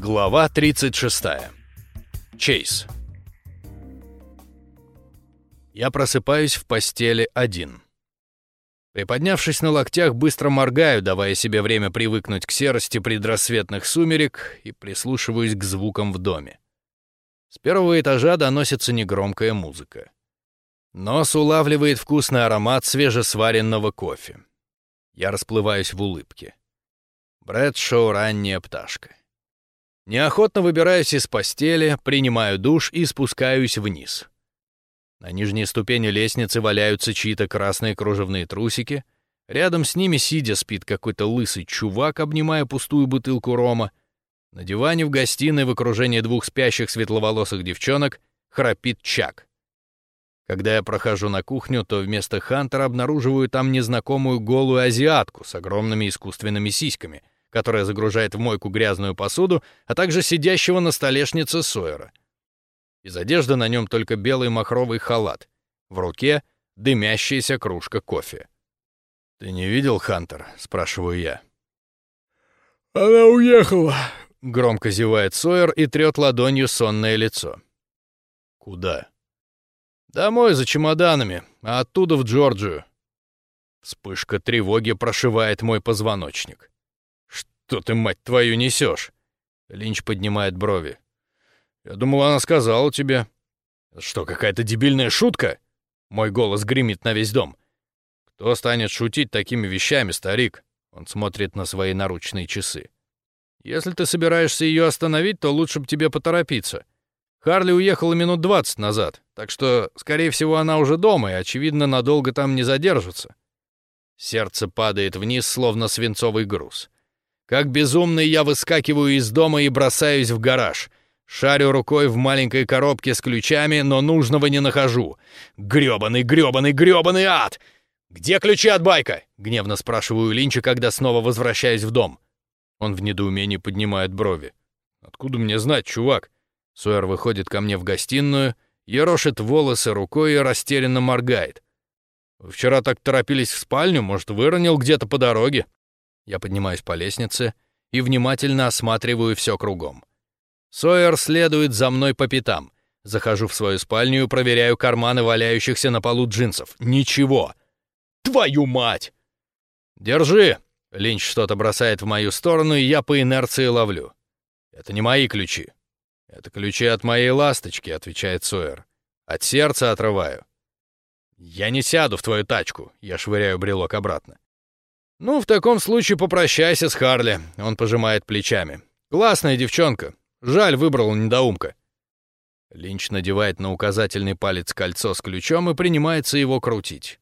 Глава 36. Чейз. Я просыпаюсь в постели один. Приподнявшись на локтях, быстро моргаю, давая себе время привыкнуть к серости предрассветных сумерек и прислушиваюсь к звукам в доме. С первого этажа доносится негромкая музыка. Нос улавливает вкусный аромат свежесваренного кофе. Я расплываюсь в улыбке. Брэдшоу «Ранняя пташка». Неохотно выбираюсь из постели, принимаю душ и спускаюсь вниз. На нижней ступени лестницы валяются чьи-то красные кружевные трусики. Рядом с ними, сидя, спит какой-то лысый чувак, обнимая пустую бутылку рома. На диване в гостиной в окружении двух спящих светловолосых девчонок храпит Чак. Когда я прохожу на кухню, то вместо Хантера обнаруживаю там незнакомую голую азиатку с огромными искусственными сиськами — которая загружает в мойку грязную посуду, а также сидящего на столешнице Сойера. Из одежды на нем только белый махровый халат. В руке дымящаяся кружка кофе. «Ты не видел, Хантер?» — спрашиваю я. «Она уехала!» — громко зевает Сойер и трет ладонью сонное лицо. «Куда?» «Домой за чемоданами, а оттуда в Джорджию». Вспышка тревоги прошивает мой позвоночник. «Что ты, мать твою, несешь?» Линч поднимает брови. «Я думал, она сказала тебе». «Что, какая-то дебильная шутка?» Мой голос гремит на весь дом. «Кто станет шутить такими вещами, старик?» Он смотрит на свои наручные часы. «Если ты собираешься ее остановить, то лучше бы тебе поторопиться. Харли уехала минут двадцать назад, так что, скорее всего, она уже дома и, очевидно, надолго там не задержится». Сердце падает вниз, словно свинцовый груз. Как безумный я выскакиваю из дома и бросаюсь в гараж. Шарю рукой в маленькой коробке с ключами, но нужного не нахожу. Грёбаный, грёбаный, грёбаный ад! «Где ключи от байка?» — гневно спрашиваю Линча, когда снова возвращаюсь в дом. Он в недоумении поднимает брови. «Откуда мне знать, чувак?» Суэр выходит ко мне в гостиную, ерошит волосы рукой и растерянно моргает. «Вы вчера так торопились в спальню, может, выронил где-то по дороге?» Я поднимаюсь по лестнице и внимательно осматриваю все кругом. Сойер следует за мной по пятам. Захожу в свою спальню и проверяю карманы валяющихся на полу джинсов. Ничего. Твою мать! Держи! Линч что-то бросает в мою сторону, и я по инерции ловлю. Это не мои ключи. Это ключи от моей ласточки, отвечает Сойер. От сердца отрываю. Я не сяду в твою тачку. Я швыряю брелок обратно. «Ну, в таком случае попрощайся с Харли», — он пожимает плечами. «Классная девчонка. Жаль, выбрал недоумка». Линч надевает на указательный палец кольцо с ключом и принимается его крутить.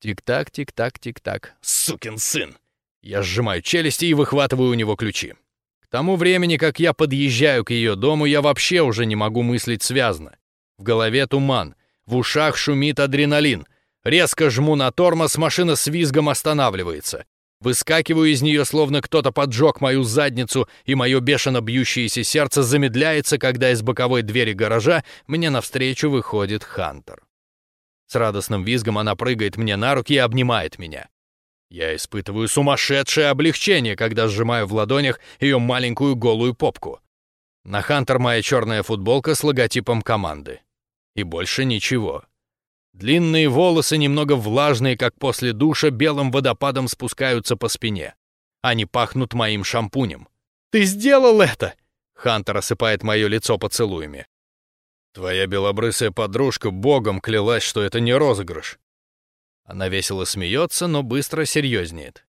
Тик-так, тик-так, тик-так. Сукин сын! Я сжимаю челюсти и выхватываю у него ключи. К тому времени, как я подъезжаю к ее дому, я вообще уже не могу мыслить связно. В голове туман, в ушах шумит адреналин — Резко жму на тормоз, машина с визгом останавливается. Выскакиваю из нее, словно кто-то поджег мою задницу, и мое бешено бьющееся сердце замедляется, когда из боковой двери гаража мне навстречу выходит Хантер. С радостным визгом она прыгает мне на руки и обнимает меня. Я испытываю сумасшедшее облегчение, когда сжимаю в ладонях ее маленькую голую попку. На Хантер моя черная футболка с логотипом команды. И больше ничего. Длинные волосы, немного влажные, как после душа, белым водопадом спускаются по спине. Они пахнут моим шампунем. «Ты сделал это!» Хантер осыпает мое лицо поцелуями. «Твоя белобрысая подружка богом клялась, что это не розыгрыш». Она весело смеется, но быстро серьезнеет.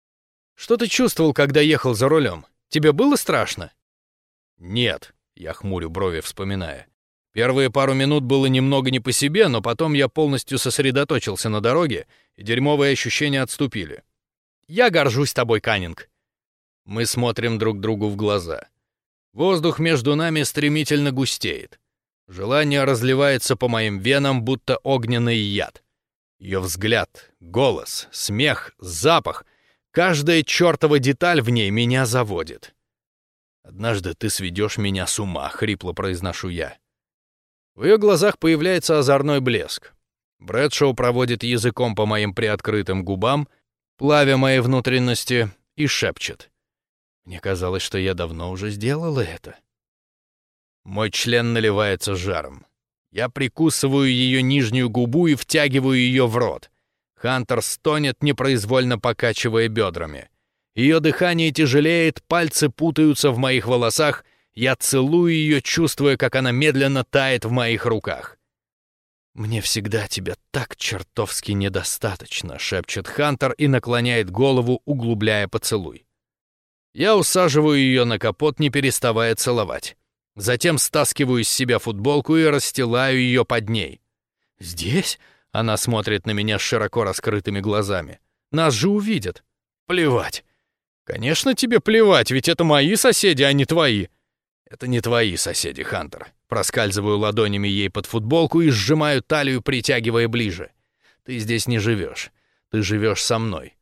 «Что ты чувствовал, когда ехал за рулем? Тебе было страшно?» «Нет», — я хмурю брови, вспоминая. Первые пару минут было немного не по себе, но потом я полностью сосредоточился на дороге, и дерьмовые ощущения отступили. «Я горжусь тобой, Каннинг!» Мы смотрим друг другу в глаза. Воздух между нами стремительно густеет. Желание разливается по моим венам, будто огненный яд. Ее взгляд, голос, смех, запах — каждая чертова деталь в ней меня заводит. «Однажды ты сведешь меня с ума», — хрипло произношу я. В ее глазах появляется озорной блеск. Брэдшоу проводит языком по моим приоткрытым губам, плавя мои внутренности, и шепчет. Мне казалось, что я давно уже сделала это. Мой член наливается жаром. Я прикусываю ее нижнюю губу и втягиваю ее в рот. Хантер стонет, непроизвольно покачивая бедрами. Ее дыхание тяжелеет, пальцы путаются в моих волосах. Я целую ее, чувствуя, как она медленно тает в моих руках. «Мне всегда тебя так чертовски недостаточно», — шепчет Хантер и наклоняет голову, углубляя поцелуй. Я усаживаю ее на капот, не переставая целовать. Затем стаскиваю с себя футболку и расстилаю ее под ней. «Здесь?» — она смотрит на меня с широко раскрытыми глазами. «Нас же увидят». «Плевать». «Конечно тебе плевать, ведь это мои соседи, а не твои». «Это не твои соседи, Хантер». Проскальзываю ладонями ей под футболку и сжимаю талию, притягивая ближе. «Ты здесь не живешь. Ты живешь со мной».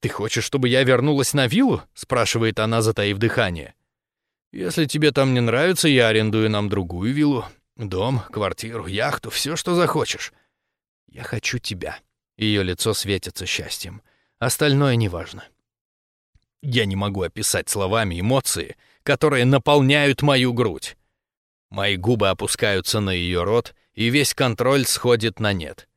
«Ты хочешь, чтобы я вернулась на виллу?» — спрашивает она, затаив дыхание. Если тебе там не нравится, я арендую нам другую виллу. Дом, квартиру, яхту, все, что захочешь. Я хочу тебя. Ее лицо светится счастьем. Остальное неважно. Я не могу описать словами эмоции, которые наполняют мою грудь. Мои губы опускаются на ее рот, и весь контроль сходит на нет.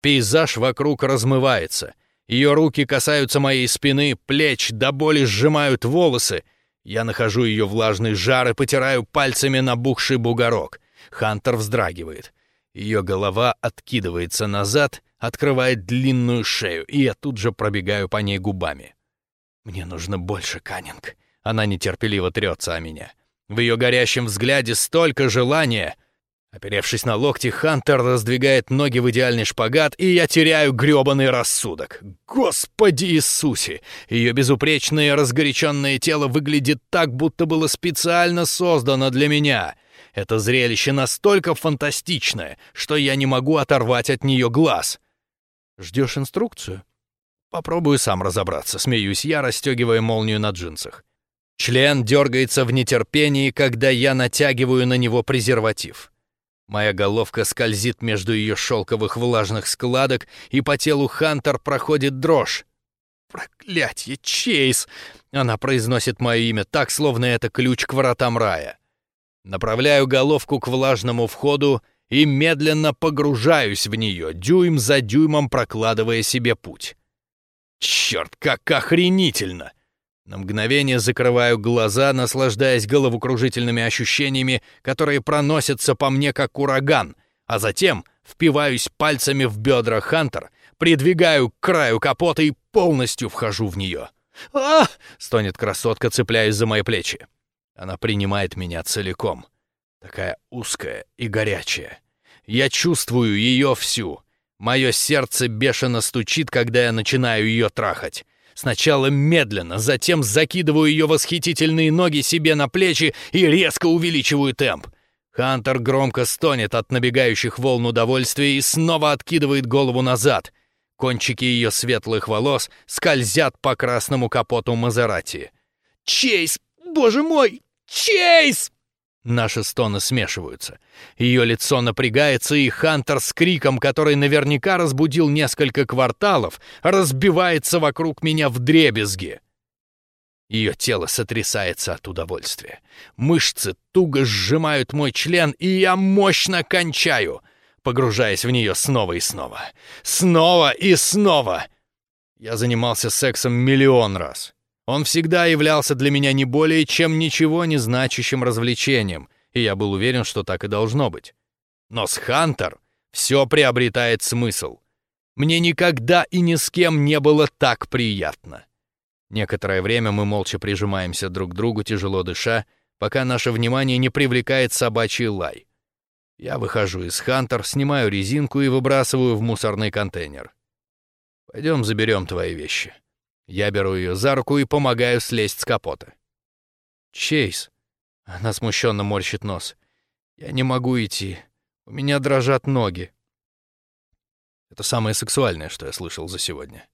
Пейзаж вокруг размывается. Ее руки касаются моей спины, плеч, до боли сжимают волосы — я нахожу ее влажный жар и потираю пальцами набухший бугорок. Хантер вздрагивает. Ее голова откидывается назад, открывает длинную шею, и я тут же пробегаю по ней губами. «Мне нужно больше, Каннинг». Она нетерпеливо трется о меня. В ее горящем взгляде столько желания — Оперевшись на локти, Хантер раздвигает ноги в идеальный шпагат, и я теряю грёбаный рассудок. Господи Иисусе! Ее безупречное разгоряченное тело выглядит так, будто было специально создано для меня. Это зрелище настолько фантастичное, что я не могу оторвать от нее глаз. Ждешь инструкцию? Попробую сам разобраться, смеюсь я, расстегивая молнию на джинсах. Член дергается в нетерпении, когда я натягиваю на него презерватив. Моя головка скользит между ее шелковых влажных складок, и по телу Хантер проходит дрожь. «Проклятье, Чейз!» Она произносит мое имя так, словно это ключ к воротам рая. Направляю головку к влажному входу и медленно погружаюсь в нее, дюйм за дюймом прокладывая себе путь. Черт, как охренительно! На мгновение закрываю глаза, наслаждаясь головокружительными ощущениями, которые проносятся по мне как ураган, а затем впиваюсь пальцами в бедра Хантер, придвигаю к краю капота и полностью вхожу в нее. а стонет красотка, цепляясь за мои плечи. Она принимает меня целиком. Такая узкая и горячая. Я чувствую ее всю. Мое сердце бешено стучит, когда я начинаю ее трахать. Сначала медленно, затем закидываю ее восхитительные ноги себе на плечи и резко увеличиваю темп. Хантер громко стонет от набегающих волн удовольствия и снова откидывает голову назад. Кончики ее светлых волос скользят по красному капоту Мазерати. «Чейз! Боже мой! Чейз!» Наши стоны смешиваются. Ее лицо напрягается, и Хантер с криком, который наверняка разбудил несколько кварталов, разбивается вокруг меня в дребезги. Ее тело сотрясается от удовольствия. Мышцы туго сжимают мой член, и я мощно кончаю, погружаясь в нее снова и снова. Снова и снова! Я занимался сексом миллион раз. Он всегда являлся для меня не более чем ничего не значащим развлечением, и я был уверен, что так и должно быть. Но с Хантер все приобретает смысл. Мне никогда и ни с кем не было так приятно. Некоторое время мы молча прижимаемся друг к другу, тяжело дыша, пока наше внимание не привлекает собачий лай. Я выхожу из Хантер, снимаю резинку и выбрасываю в мусорный контейнер. Пойдем заберем твои вещи. Я беру ее за руку и помогаю слезть с капота. «Чейз!» Она смущенно морщит нос. «Я не могу идти. У меня дрожат ноги». Это самое сексуальное, что я слышал за сегодня.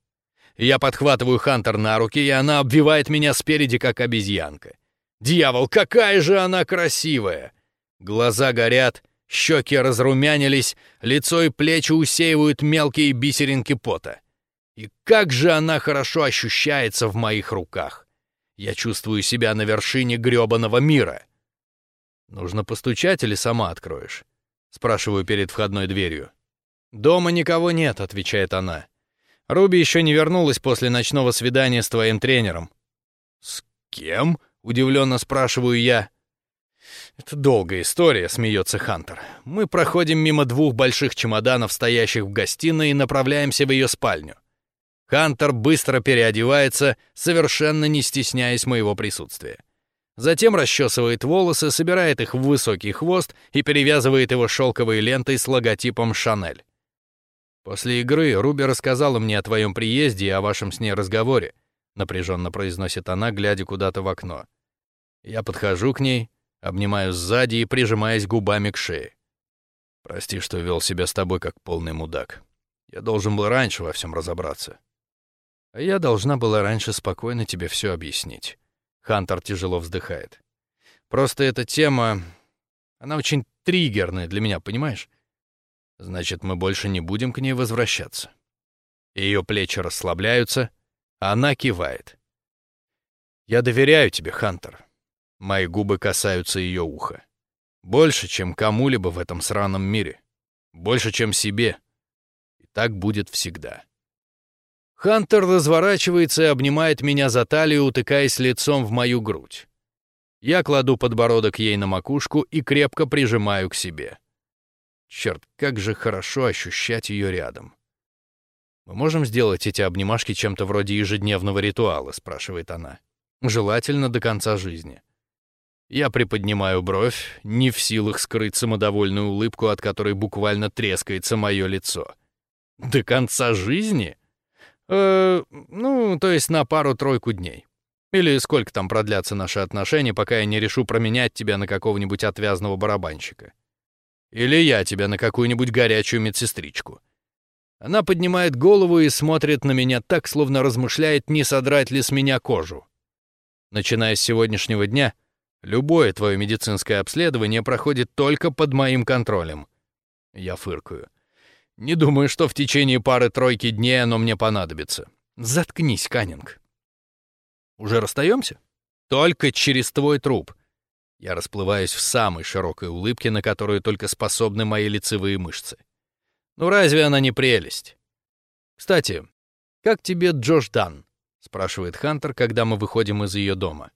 Я подхватываю Хантер на руки, и она обвивает меня спереди, как обезьянка. «Дьявол, какая же она красивая!» Глаза горят, щеки разрумянились, лицо и плечи усеивают мелкие бисеринки пота. И как же она хорошо ощущается в моих руках. Я чувствую себя на вершине грёбаного мира. Нужно постучать или сама откроешь? Спрашиваю перед входной дверью. «Дома никого нет», — отвечает она. «Руби еще не вернулась после ночного свидания с твоим тренером». «С кем?» — удивленно спрашиваю я. «Это долгая история», — смеется Хантер. «Мы проходим мимо двух больших чемоданов, стоящих в гостиной, и направляемся в ее спальню. Хантер быстро переодевается, совершенно не стесняясь моего присутствия. Затем расчесывает волосы, собирает их в высокий хвост и перевязывает его шелковой лентой с логотипом «Шанель». «После игры Руби рассказала мне о твоем приезде и о вашем с ней разговоре», напряженно произносит она, глядя куда-то в окно. Я подхожу к ней, обнимаю сзади и прижимаясь губами к шее. «Прости, что вел себя с тобой как полный мудак. Я должен был раньше во всем разобраться. Я должна была раньше спокойно тебе все объяснить». Хантер тяжело вздыхает. «Просто эта тема... Она очень триггерная для меня, понимаешь? Значит, мы больше не будем к ней возвращаться». Ее плечи расслабляются, а она кивает. «Я доверяю тебе, Хантер». Мои губы касаются ее уха. Больше, чем кому-либо в этом сраном мире. Больше, чем себе. И так будет всегда. Хантер разворачивается и обнимает меня за талию, утыкаясь лицом в мою грудь. Я кладу подбородок ей на макушку и крепко прижимаю к себе. Черт, как же хорошо ощущать ее рядом. «Мы можем сделать эти обнимашки чем-то вроде ежедневного ритуала?» — спрашивает она. «Желательно до конца жизни». Я приподнимаю бровь, не в силах скрыть самодовольную улыбку, от которой буквально трескается мое лицо. «До конца жизни?» Э, ну, то есть на пару-тройку дней. Или сколько там продлятся наши отношения, пока я не решу променять тебя на какого-нибудь отвязного барабанщика. Или я тебя на какую-нибудь горячую медсестричку. Она поднимает голову и смотрит на меня так, словно размышляет, не содрать ли с меня кожу. Начиная с сегодняшнего дня, любое твое медицинское обследование проходит только под моим контролем. Я фыркаю. Не думаю, что в течение пары-тройки дней оно мне понадобится. Заткнись, Каннинг. Уже расстаемся? Только через твой труп. Я расплываюсь в самой широкой улыбке, на которую только способны мои лицевые мышцы. Ну разве она не прелесть? Кстати, как тебе Джош Дан? спрашивает Хантер, когда мы выходим из ее дома.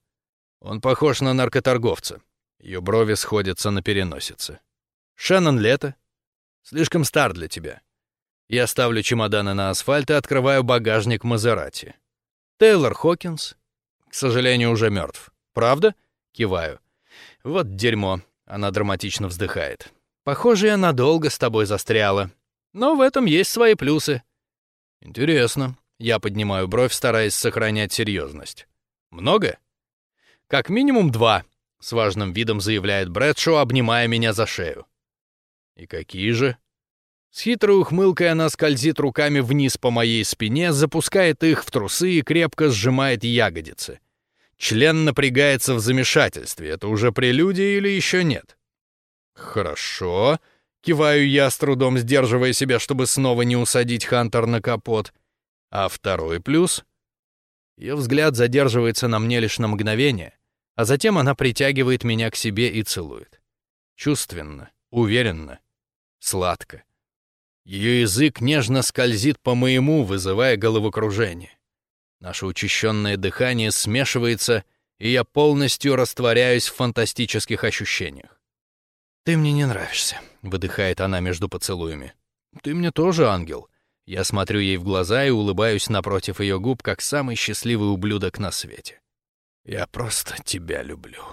Он похож на наркоторговца. Ее брови сходятся на переносице. Шеннон Лето, Слишком стар для тебя. Я ставлю чемоданы на асфальт и открываю багажник Мазерати. Тейлор Хокинс, к сожалению, уже мертв. Правда? Киваю. Вот дерьмо. Она драматично вздыхает. Похоже, я надолго с тобой застряла. Но в этом есть свои плюсы. Интересно. Я поднимаю бровь, стараясь сохранять серьезность. Много? Как минимум два, с важным видом заявляет Брэдшоу, обнимая меня за шею. «И какие же?» С хитрой ухмылкой она скользит руками вниз по моей спине, запускает их в трусы и крепко сжимает ягодицы. Член напрягается в замешательстве. Это уже прелюдия или еще нет? «Хорошо», — киваю я, с трудом сдерживая себя, чтобы снова не усадить Хантер на капот. А второй плюс? Ее взгляд задерживается на мне лишь на мгновение, а затем она притягивает меня к себе и целует. Чувственно, уверенно, сладко. Ее язык нежно скользит по моему, вызывая головокружение. Наше учащенное дыхание смешивается, и я полностью растворяюсь в фантастических ощущениях. «Ты мне не нравишься», — выдыхает она между поцелуями. «Ты мне тоже ангел». Я смотрю ей в глаза и улыбаюсь напротив ее губ, как самый счастливый ублюдок на свете. «Я просто тебя люблю».